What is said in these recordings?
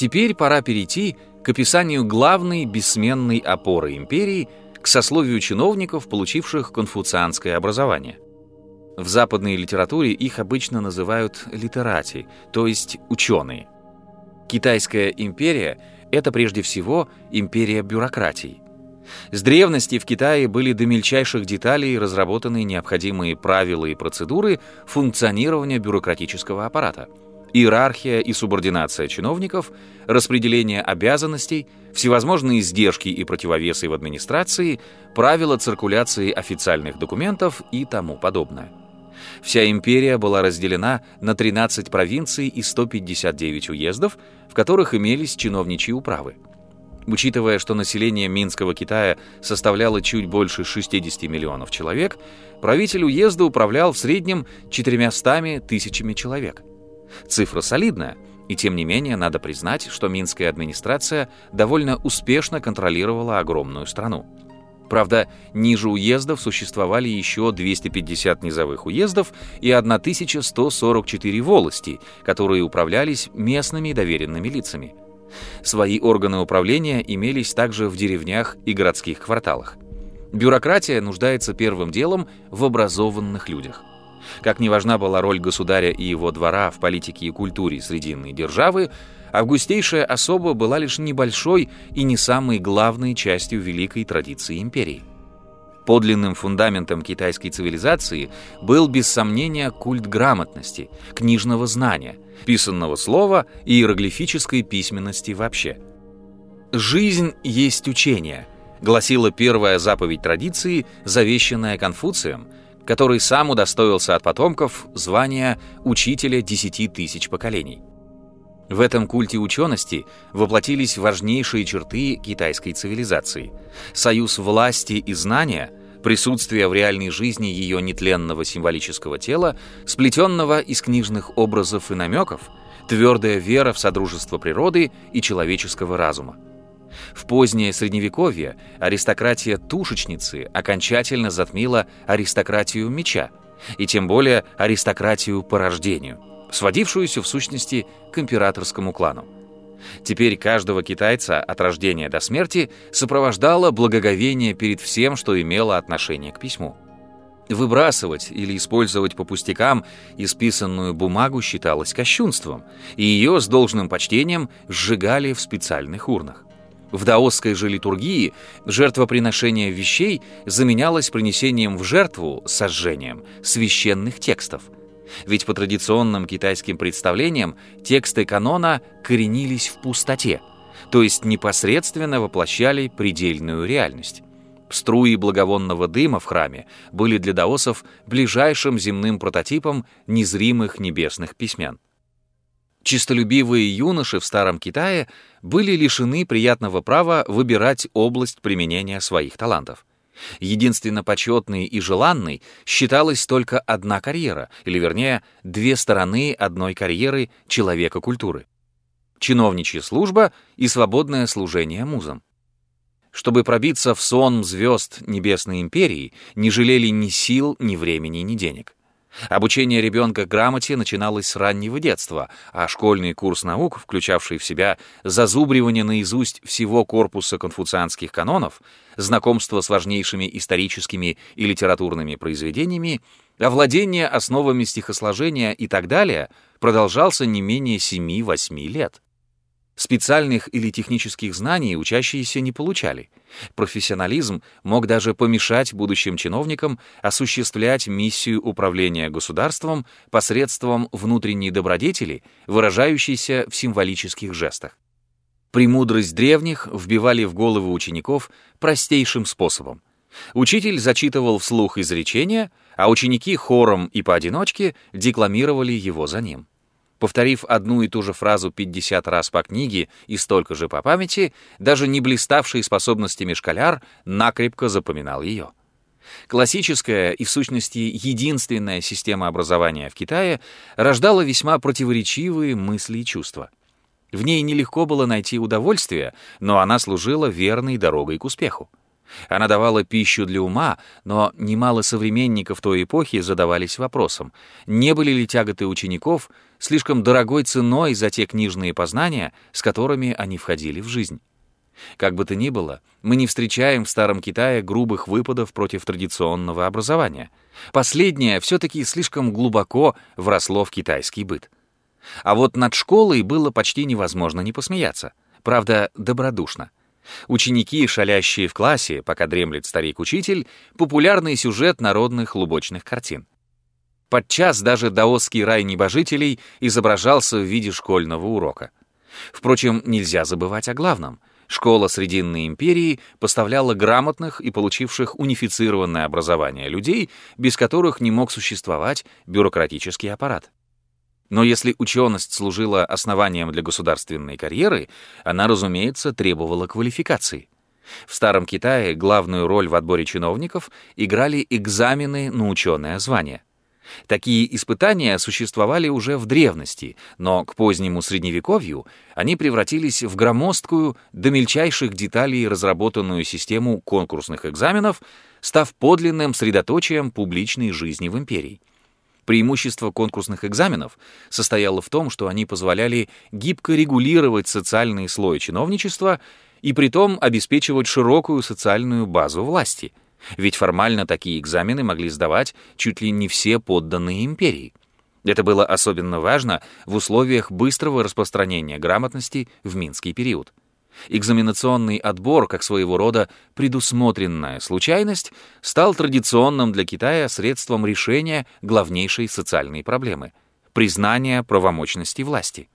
Теперь пора перейти к описанию главной бессменной опоры империи, к сословию чиновников, получивших конфуцианское образование. В западной литературе их обычно называют литерати, то есть ученые. Китайская империя — это прежде всего империя бюрократии. С древности в Китае были до мельчайших деталей разработаны необходимые правила и процедуры функционирования бюрократического аппарата — Иерархия и субординация чиновников, распределение обязанностей, всевозможные издержки и противовесы в администрации, правила циркуляции официальных документов и тому подобное. Вся империя была разделена на 13 провинций и 159 уездов, в которых имелись чиновничьи управы. Учитывая, что население Минского Китая составляло чуть больше 60 миллионов человек, правитель уезда управлял в среднем 400 тысячами человек – Цифра солидная, и тем не менее надо признать, что Минская администрация довольно успешно контролировала огромную страну. Правда, ниже уездов существовали еще 250 низовых уездов и 1144 волости, которые управлялись местными доверенными лицами. Свои органы управления имелись также в деревнях и городских кварталах. Бюрократия нуждается первым делом в образованных людях. Как не важна была роль государя и его двора в политике и культуре Срединной державы, августейшая особа была лишь небольшой и не самой главной частью великой традиции империи. Подлинным фундаментом китайской цивилизации был без сомнения культ грамотности, книжного знания, писанного слова и иероглифической письменности вообще. «Жизнь есть учение», гласила первая заповедь традиции, завещанная Конфуцием – который сам удостоился от потомков звания учителя десяти тысяч поколений. В этом культе учености воплотились важнейшие черты китайской цивилизации. Союз власти и знания, присутствие в реальной жизни ее нетленного символического тела, сплетенного из книжных образов и намеков, твердая вера в содружество природы и человеческого разума. В позднее Средневековье аристократия тушечницы окончательно затмила аристократию меча, и тем более аристократию по рождению, сводившуюся в сущности к императорскому клану. Теперь каждого китайца от рождения до смерти сопровождало благоговение перед всем, что имело отношение к письму. Выбрасывать или использовать по пустякам исписанную бумагу считалось кощунством, и ее с должным почтением сжигали в специальных урнах. В даосской же литургии жертвоприношение вещей заменялось принесением в жертву, сожжением, священных текстов. Ведь по традиционным китайским представлениям тексты канона коренились в пустоте, то есть непосредственно воплощали предельную реальность. Струи благовонного дыма в храме были для даосов ближайшим земным прототипом незримых небесных письмен. Чистолюбивые юноши в Старом Китае были лишены приятного права выбирать область применения своих талантов. Единственно почетной и желанной считалась только одна карьера, или вернее, две стороны одной карьеры человека культуры. Чиновничья служба и свободное служение музам. Чтобы пробиться в сон звезд Небесной Империи, не жалели ни сил, ни времени, ни денег. Обучение ребенка грамоте начиналось с раннего детства, а школьный курс наук, включавший в себя зазубривание наизусть всего корпуса конфуцианских канонов, знакомство с важнейшими историческими и литературными произведениями, овладение основами стихосложения и так далее, продолжался не менее 7-8 лет. Специальных или технических знаний учащиеся не получали. Профессионализм мог даже помешать будущим чиновникам осуществлять миссию управления государством посредством внутренней добродетели, выражающейся в символических жестах. Премудрость древних вбивали в головы учеников простейшим способом. Учитель зачитывал вслух изречения, а ученики хором и поодиночке декламировали его за ним. Повторив одну и ту же фразу 50 раз по книге и столько же по памяти, даже не блиставший способностями школяр накрепко запоминал ее. Классическая и, в сущности, единственная система образования в Китае рождала весьма противоречивые мысли и чувства. В ней нелегко было найти удовольствие, но она служила верной дорогой к успеху. Она давала пищу для ума, но немало современников той эпохи задавались вопросом, не были ли тяготы учеников слишком дорогой ценой за те книжные познания, с которыми они входили в жизнь. Как бы то ни было, мы не встречаем в Старом Китае грубых выпадов против традиционного образования. Последнее все-таки слишком глубоко вросло в китайский быт. А вот над школой было почти невозможно не посмеяться. Правда, добродушно. Ученики, шалящие в классе, пока дремлет старик-учитель, популярный сюжет народных лубочных картин. Подчас даже даосский рай небожителей изображался в виде школьного урока. Впрочем, нельзя забывать о главном. Школа Срединной империи поставляла грамотных и получивших унифицированное образование людей, без которых не мог существовать бюрократический аппарат. Но если ученость служила основанием для государственной карьеры, она, разумеется, требовала квалификации. В Старом Китае главную роль в отборе чиновников играли экзамены на ученое звание. Такие испытания существовали уже в древности, но к позднему Средневековью они превратились в громоздкую, до мельчайших деталей разработанную систему конкурсных экзаменов, став подлинным средоточием публичной жизни в империи. Преимущество конкурсных экзаменов состояло в том, что они позволяли гибко регулировать социальный слой чиновничества и притом обеспечивать широкую социальную базу власти. Ведь формально такие экзамены могли сдавать чуть ли не все подданные империи. Это было особенно важно в условиях быстрого распространения грамотности в Минский период. Экзаменационный отбор, как своего рода предусмотренная случайность, стал традиционным для Китая средством решения главнейшей социальной проблемы — признания правомочности власти.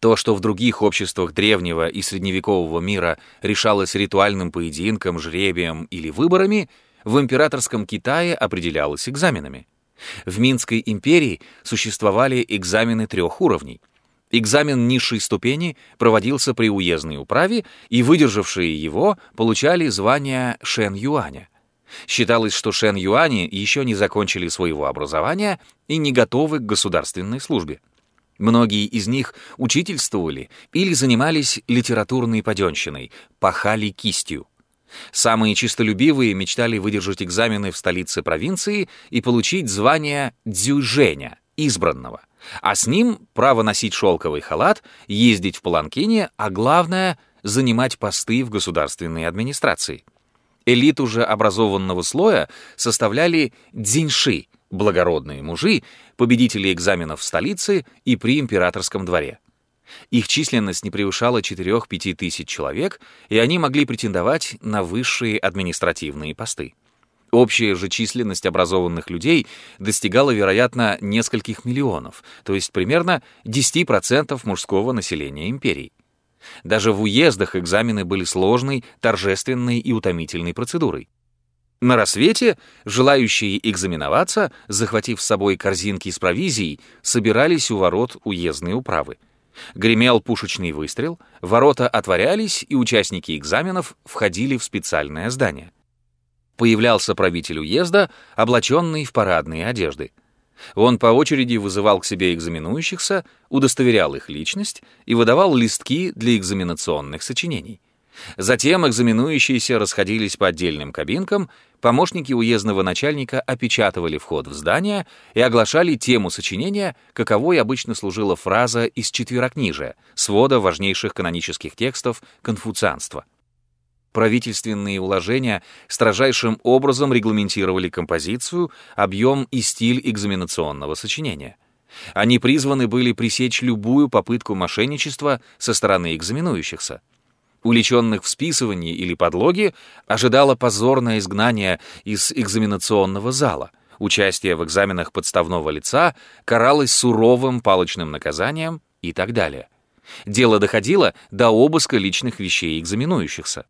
То, что в других обществах древнего и средневекового мира решалось ритуальным поединком, жребием или выборами, в императорском Китае определялось экзаменами. В Минской империи существовали экзамены трех уровней — Экзамен низшей ступени проводился при уездной управе, и выдержавшие его получали звание Шен-Юаня. Считалось, что Шен-Юани еще не закончили своего образования и не готовы к государственной службе. Многие из них учительствовали или занимались литературной паденщиной, пахали кистью. Самые чистолюбивые мечтали выдержать экзамены в столице провинции и получить звание дзюженя, избранного а с ним право носить шелковый халат, ездить в паланкине, а главное — занимать посты в государственной администрации. Элиту же образованного слоя составляли дзиньши, благородные мужи, победители экзаменов в столице и при императорском дворе. Их численность не превышала 4-5 тысяч человек, и они могли претендовать на высшие административные посты. Общая же численность образованных людей достигала, вероятно, нескольких миллионов, то есть примерно 10% мужского населения империи. Даже в уездах экзамены были сложной, торжественной и утомительной процедурой. На рассвете желающие экзаменоваться, захватив с собой корзинки с провизией, собирались у ворот уездной управы. Гремел пушечный выстрел, ворота отворялись, и участники экзаменов входили в специальное здание появлялся правитель уезда, облаченный в парадные одежды. Он по очереди вызывал к себе экзаменующихся, удостоверял их личность и выдавал листки для экзаменационных сочинений. Затем экзаменующиеся расходились по отдельным кабинкам, помощники уездного начальника опечатывали вход в здание и оглашали тему сочинения, каковой обычно служила фраза из четверокнижия, свода важнейших канонических текстов конфуцианства. Правительственные уложения строжайшим образом регламентировали композицию, объем и стиль экзаменационного сочинения. Они призваны были пресечь любую попытку мошенничества со стороны экзаменующихся. Уличенных в списывании или подлоге ожидало позорное изгнание из экзаменационного зала. Участие в экзаменах подставного лица каралось суровым палочным наказанием и так далее. Дело доходило до обыска личных вещей экзаменующихся.